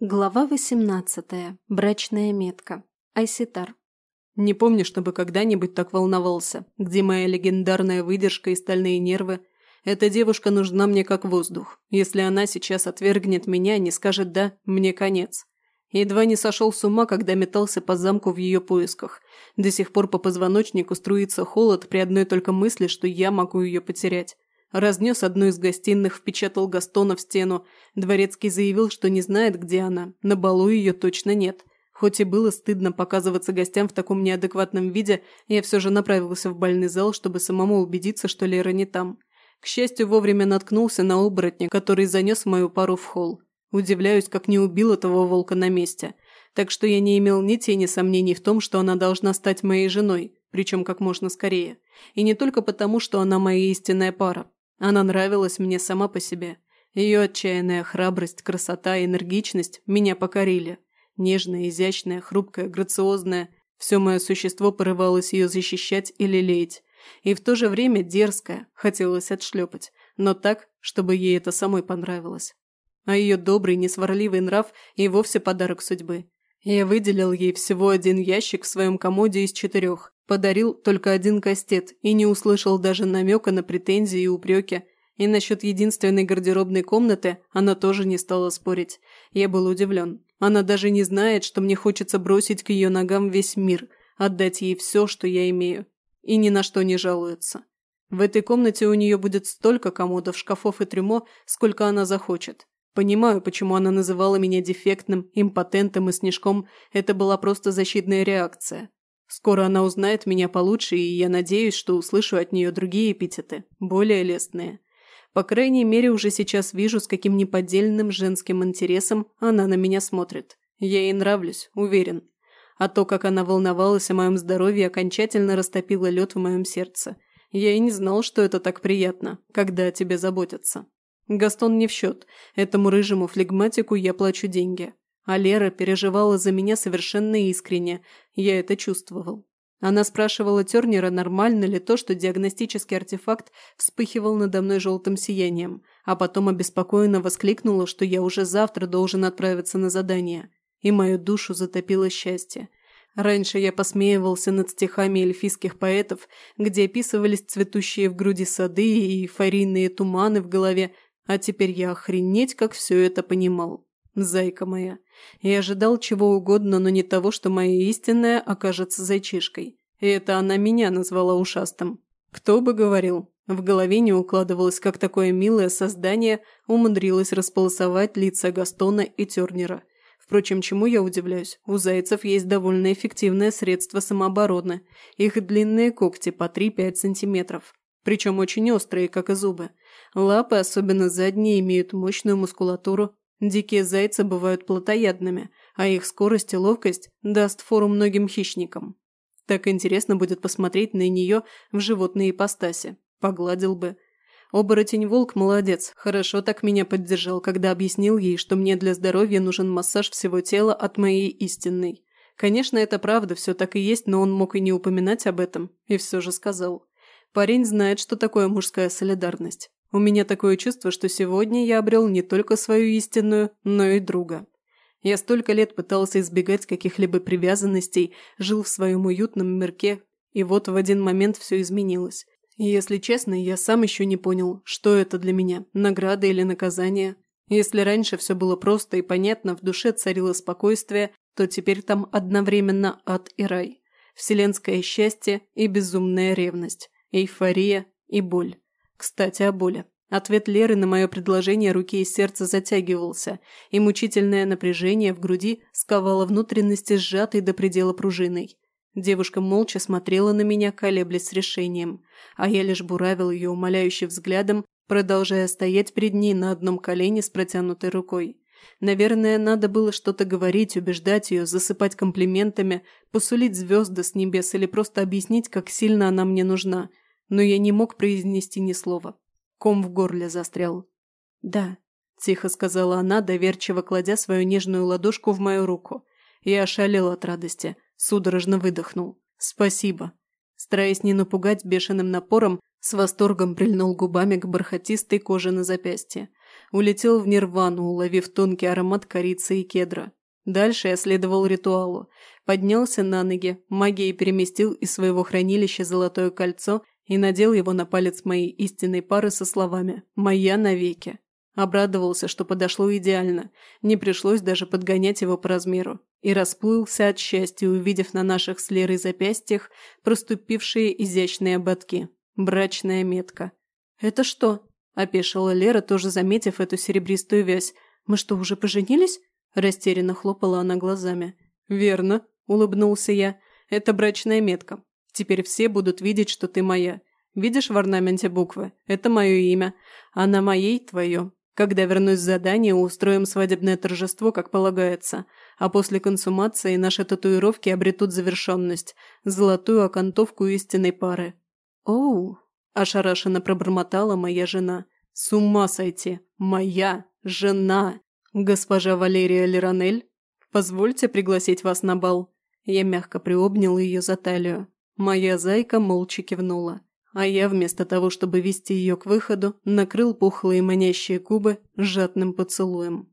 Глава 18. Брачная метка. Айситар. Не помню, чтобы когда-нибудь так волновался. Где моя легендарная выдержка и стальные нервы? Эта девушка нужна мне как воздух. Если она сейчас отвергнет меня, не скажет «да», мне конец. Едва не сошел с ума, когда метался по замку в ее поисках. До сих пор по позвоночнику струится холод при одной только мысли, что я могу ее потерять. Разнес одну из гостиных, впечатал Гастона в стену. Дворецкий заявил, что не знает, где она. На балу ее точно нет. Хоть и было стыдно показываться гостям в таком неадекватном виде, я все же направился в бальный зал, чтобы самому убедиться, что Лера не там. К счастью, вовремя наткнулся на оборотня, который занес мою пару в холл. Удивляюсь, как не убил этого волка на месте. Так что я не имел ни тени сомнений в том, что она должна стать моей женой, причем как можно скорее. И не только потому, что она моя истинная пара. Она нравилась мне сама по себе. Ее отчаянная храбрость, красота и энергичность меня покорили. Нежная, изящная, хрупкая, грациозная. Все мое существо порывалось ее защищать и лелеять. И в то же время дерзкая, хотелось отшлепать, но так, чтобы ей это самой понравилось. А ее добрый, несварливый нрав и вовсе подарок судьбы. Я выделил ей всего один ящик в своем комоде из четырех, Подарил только один кастет и не услышал даже намека на претензии и упреки. И насчет единственной гардеробной комнаты она тоже не стала спорить. Я был удивлен. Она даже не знает, что мне хочется бросить к ее ногам весь мир, отдать ей все, что я имею. И ни на что не жалуется. В этой комнате у нее будет столько комодов, шкафов и трюмо, сколько она захочет. Понимаю, почему она называла меня дефектным, импотентом и снежком. Это была просто защитная реакция. Скоро она узнает меня получше, и я надеюсь, что услышу от нее другие эпитеты, более лестные. По крайней мере, уже сейчас вижу, с каким неподдельным женским интересом она на меня смотрит. Я ей нравлюсь, уверен. А то, как она волновалась о моем здоровье, окончательно растопило лед в моем сердце. Я и не знал, что это так приятно, когда о тебе заботятся. Гастон не в счет. Этому рыжему флегматику я плачу деньги. А Лера переживала за меня совершенно искренне, я это чувствовал. Она спрашивала Тернера, нормально ли то, что диагностический артефакт вспыхивал надо мной желтым сиянием, а потом обеспокоенно воскликнула, что я уже завтра должен отправиться на задание. И мою душу затопило счастье. Раньше я посмеивался над стихами эльфийских поэтов, где описывались цветущие в груди сады и эйфорийные туманы в голове, а теперь я охренеть, как все это понимал. Зайка моя. Я ожидал чего угодно, но не того, что моя истинная окажется зайчишкой. И это она меня назвала ушастым. Кто бы говорил. В голове не укладывалось, как такое милое создание умудрилось располосовать лица Гастона и Тернера. Впрочем, чему я удивляюсь? У зайцев есть довольно эффективное средство самообороны. Их длинные когти по 3-5 сантиметров. Причем очень острые, как и зубы. Лапы, особенно задние, имеют мощную мускулатуру Дикие зайцы бывают плотоядными, а их скорость и ловкость даст фору многим хищникам. Так интересно будет посмотреть на нее в животной ипостаси. Погладил бы. Оборотень-волк молодец, хорошо так меня поддержал, когда объяснил ей, что мне для здоровья нужен массаж всего тела от моей истинной. Конечно, это правда, все так и есть, но он мог и не упоминать об этом, и все же сказал. Парень знает, что такое мужская солидарность. У меня такое чувство, что сегодня я обрел не только свою истинную, но и друга. Я столько лет пытался избегать каких-либо привязанностей, жил в своем уютном мирке, и вот в один момент все изменилось. И если честно, я сам еще не понял, что это для меня, награда или наказание. Если раньше все было просто и понятно, в душе царило спокойствие, то теперь там одновременно ад и рай. Вселенское счастье и безумная ревность, эйфория и боль. Кстати, о боли. Ответ Леры на мое предложение руки и сердца затягивался, и мучительное напряжение в груди сковало внутренности сжатой до предела пружиной. Девушка молча смотрела на меня, колеблясь с решением, а я лишь буравил ее умоляющим взглядом, продолжая стоять перед ней на одном колене с протянутой рукой. Наверное, надо было что-то говорить, убеждать ее, засыпать комплиментами, посулить звезды с небес или просто объяснить, как сильно она мне нужна – но я не мог произнести ни слова. Ком в горле застрял. «Да», – тихо сказала она, доверчиво кладя свою нежную ладошку в мою руку. Я ошалел от радости, судорожно выдохнул. «Спасибо». Стараясь не напугать бешеным напором, с восторгом прильнул губами к бархатистой коже на запястье. улетел в нирвану, уловив тонкий аромат корицы и кедра. Дальше я следовал ритуалу. Поднялся на ноги, магией переместил из своего хранилища золотое кольцо и надел его на палец моей истинной пары со словами «Моя навеки». Обрадовался, что подошло идеально, не пришлось даже подгонять его по размеру, и расплылся от счастья, увидев на наших с Лерой запястьях проступившие изящные ободки. Брачная метка. «Это что?» – опешила Лера, тоже заметив эту серебристую вязь. «Мы что, уже поженились?» – растерянно хлопала она глазами. «Верно», – улыбнулся я. «Это брачная метка. Теперь все будут видеть, что ты моя. Видишь в орнаменте буквы? Это мое имя. А на моей – твое. Когда вернусь с задания, устроим свадебное торжество, как полагается. А после консумации наши татуировки обретут завершенность – золотую окантовку истинной пары. «Оу!» – ошарашенно пробормотала моя жена. «С ума сойти! Моя жена! Госпожа Валерия Леронель, позвольте пригласить вас на бал». Я мягко приобнял ее за талию. Моя зайка молча кивнула а я вместо того, чтобы вести ее к выходу, накрыл пухлые манящие губы жадным поцелуем.